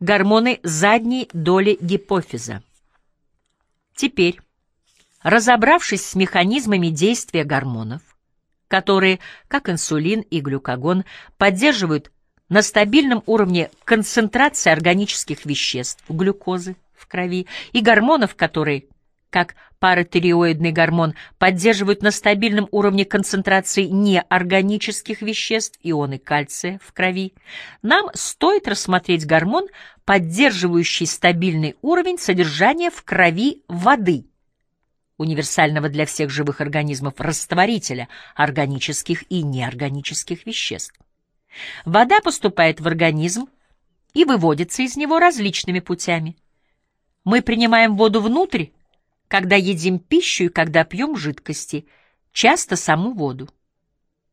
гормоны задней доли гипофиза. Теперь, разобравшись с механизмами действия гормонов, которые, как инсулин и глюкагон, поддерживают на стабильном уровне концентрации органических веществ, глюкозы в крови, и гормонов, которые, как паратиреоидный гормон, поддерживают на стабильном уровне концентрации неорганических веществ, ионы кальция в крови, нам стоит рассмотреть гормон, поддерживающий стабильный уровень содержания в крови воды, универсального для всех живых организмов растворителя органических и неорганических веществ. Вода поступает в организм и выводится из него различными путями. Мы принимаем воду внутрь, когда едим пищу и когда пьем жидкости, часто саму воду.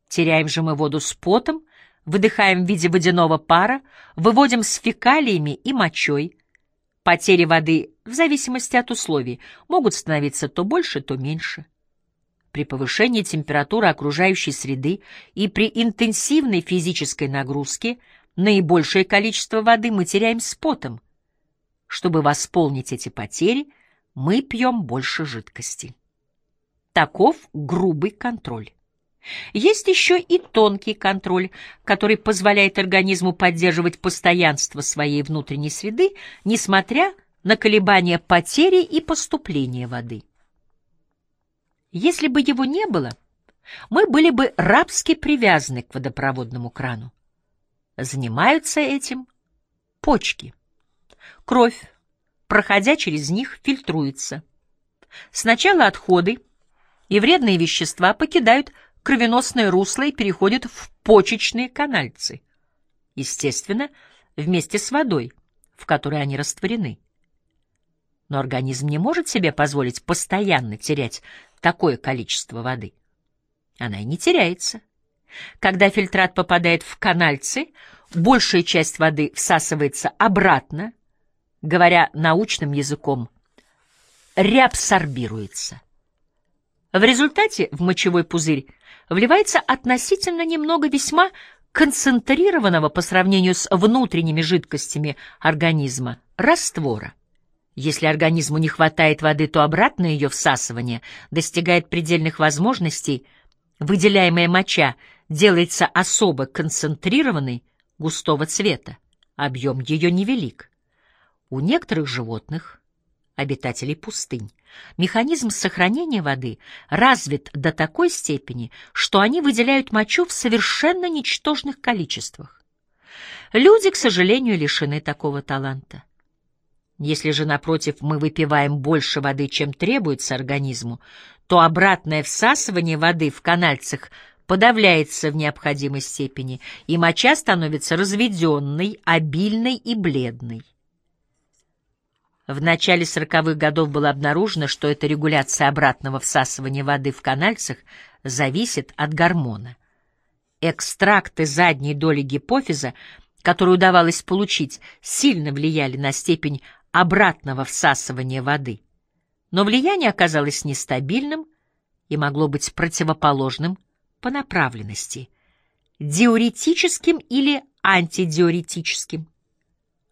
Теряем же мы воду с потом, выдыхаем в виде водяного пара, выводим с фекалиями и мочой. Потери воды, в зависимости от условий, могут становиться то больше, то меньше. При повышении температуры окружающей среды и при интенсивной физической нагрузке наибольшее количество воды мы теряем с потом. Чтобы восполнить эти потери, мы пьем больше жидкости. Таков грубый контроль. Есть еще и тонкий контроль, который позволяет организму поддерживать постоянство своей внутренней среды, несмотря на колебания потери и поступления воды. Если бы его не было, мы были бы рабски привязаны к водопроводному крану. Занимаются этим почки. Кровь, проходя через них, фильтруется. Сначала отходы и вредные вещества покидают кровеносное русло и переходят в почечные канальцы. Естественно, вместе с водой, в которой они растворены. Но организм не может себе позволить постоянно терять такое количество воды. Она и не теряется. Когда фильтрат попадает в канальцы, большая часть воды всасывается обратно, говоря научным языком, реабсорбируется. В результате в мочевой пузырь вливается относительно немного весьма концентрированного по сравнению с внутренними жидкостями организма раствора. Если организму не хватает воды, то обратное ее всасывание достигает предельных возможностей, выделяемая моча делается особо концентрированной, густого цвета, объем ее невелик. У некоторых животных, обитателей пустынь, механизм сохранения воды развит до такой степени, что они выделяют мочу в совершенно ничтожных количествах. Люди, к сожалению, лишены такого таланта. Если же, напротив, мы выпиваем больше воды, чем требуется организму, то обратное всасывание воды в канальцах подавляется в необходимой степени, и моча становится разведенной, обильной и бледной. В начале сороковых годов было обнаружено, что эта регуляция обратного всасывания воды в канальцах зависит от гормона. Экстракты задней доли гипофиза, которые удавалось получить, сильно влияли на степень обратного всасывания воды. Но влияние оказалось нестабильным и могло быть противоположным по направленности, диуретическим или антидиуретическим.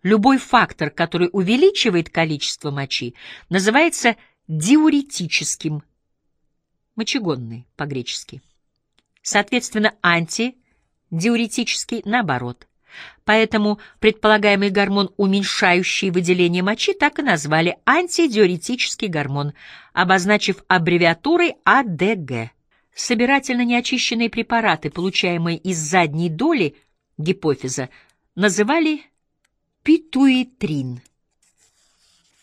Любой фактор, который увеличивает количество мочи, называется диуретическим, мочегонный по-гречески. Соответственно, антидиуретический наоборот. Поэтому предполагаемый гормон, уменьшающий выделение мочи, так и назвали антидиуретический гормон, обозначив аббревиатурой АДГ. Собирательно неочищенные препараты, получаемые из задней доли гипофиза, называли питуитрин.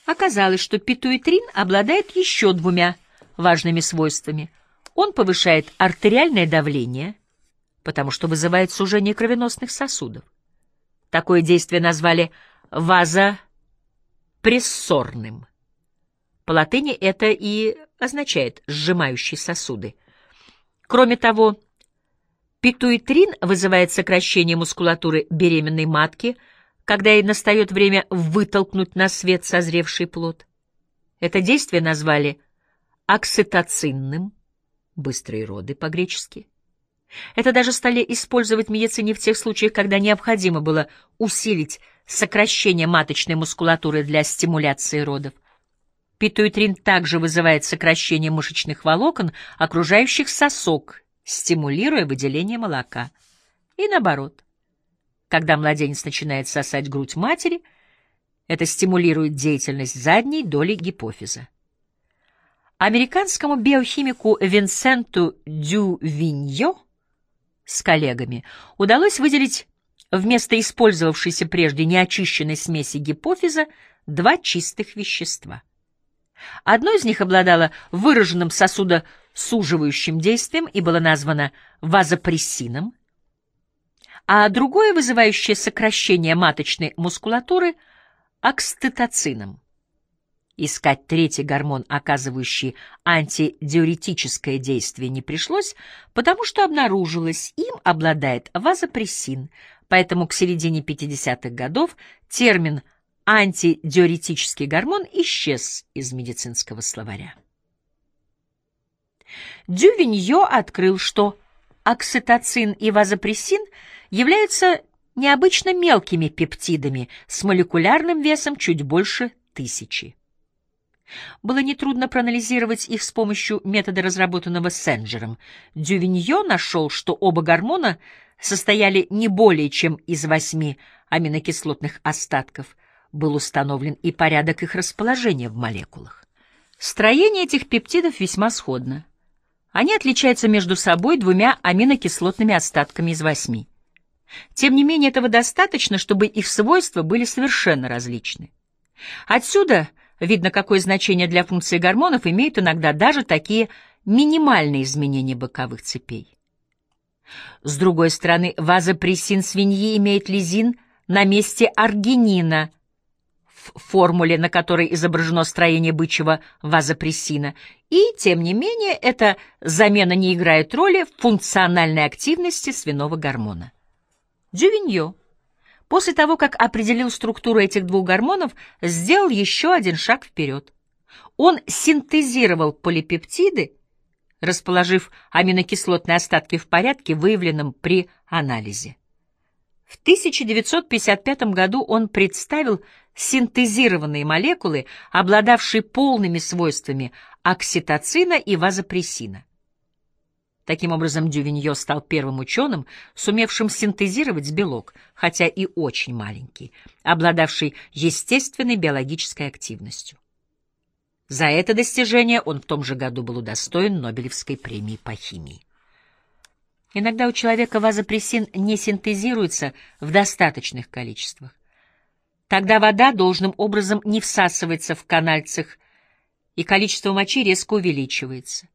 Оказалось, что питуитрин обладает еще двумя важными свойствами. Он повышает артериальное давление, потому что вызывает сужение кровеносных сосудов. Такое действие назвали вазопрессорным. По латыни это и означает «сжимающий сосуды». Кроме того, питуитрин вызывает сокращение мускулатуры беременной матки – когда ей настает время вытолкнуть на свет созревший плод. Это действие назвали окситоцинным, быстрые роды по-гречески. Это даже стали использовать медицине в тех случаях, когда необходимо было усилить сокращение маточной мускулатуры для стимуляции родов. Питуитрин также вызывает сокращение мышечных волокон, окружающих сосок, стимулируя выделение молока. И наоборот. Когда младенец начинает сосать грудь матери, это стимулирует деятельность задней доли гипофиза. Американскому биохимику Винсенту Дювиньо с коллегами удалось выделить вместо использовавшейся прежде неочищенной смеси гипофиза два чистых вещества. Одно из них обладало выраженным сосудосуживающим действием и было названо вазопрессином, а другое, вызывающее сокращение маточной мускулатуры, окститоцином. Искать третий гормон, оказывающий антидиуретическое действие, не пришлось, потому что обнаружилось, им обладает вазопрессин, поэтому к середине 50-х годов термин антидиуретический гормон исчез из медицинского словаря. Дювиньо открыл, что окситоцин и вазопрессин являются необычно мелкими пептидами с молекулярным весом чуть больше тысячи. Было нетрудно проанализировать их с помощью метода, разработанного Сенджером. Дювиньо нашел, что оба гормона состояли не более чем из восьми аминокислотных остатков. Был установлен и порядок их расположения в молекулах. Строение этих пептидов весьма сходно. Они отличаются между собой двумя аминокислотными остатками из восьми. Тем не менее, этого достаточно, чтобы их свойства были совершенно различны. Отсюда видно, какое значение для функции гормонов имеют иногда даже такие минимальные изменения боковых цепей. С другой стороны, вазопрессин свиньи имеет лизин на месте аргинина в формуле, на которой изображено строение бычьего вазопрессина, и, тем не менее, эта замена не играет роли в функциональной активности свиного гормона. Дювиньо, после того, как определил структуру этих двух гормонов, сделал еще один шаг вперед. Он синтезировал полипептиды, расположив аминокислотные остатки в порядке, выявленном при анализе. В 1955 году он представил синтезированные молекулы, обладавшие полными свойствами окситоцина и вазопрессина. Таким образом, Дювиньо стал первым ученым, сумевшим синтезировать белок, хотя и очень маленький, обладавший естественной биологической активностью. За это достижение он в том же году был удостоен Нобелевской премии по химии. Иногда у человека вазопрессин не синтезируется в достаточных количествах. Тогда вода должным образом не всасывается в канальцах, и количество мочи резко увеличивается.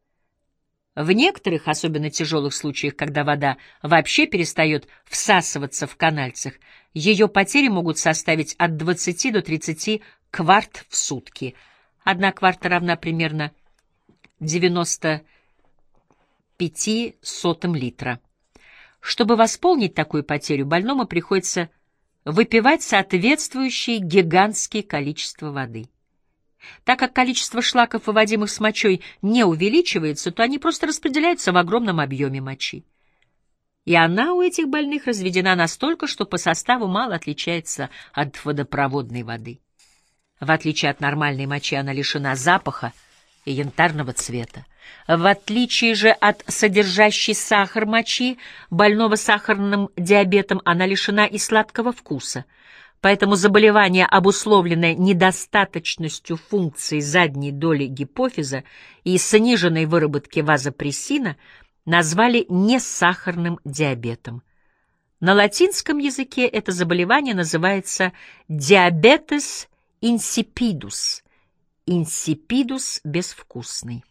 В некоторых, особенно тяжелых случаях, когда вода вообще перестает всасываться в канальцах, ее потери могут составить от 20 до 30 кварт в сутки. Одна кварта равна примерно 95 сотым литра. Чтобы восполнить такую потерю, больному приходится выпивать соответствующее гигантское количество воды. Так как количество шлаков, выводимых с мочой, не увеличивается, то они просто распределяются в огромном объеме мочи. И она у этих больных разведена настолько, что по составу мало отличается от водопроводной воды. В отличие от нормальной мочи, она лишена запаха и янтарного цвета. В отличие же от содержащей сахар мочи, больного сахарным диабетом, она лишена и сладкого вкуса — Поэтому заболевание, обусловленное недостаточностью функций задней доли гипофиза и сниженной выработки вазопрессина, назвали несахарным диабетом. На латинском языке это заболевание называется диабетес insipidus, insipidus безвкусный.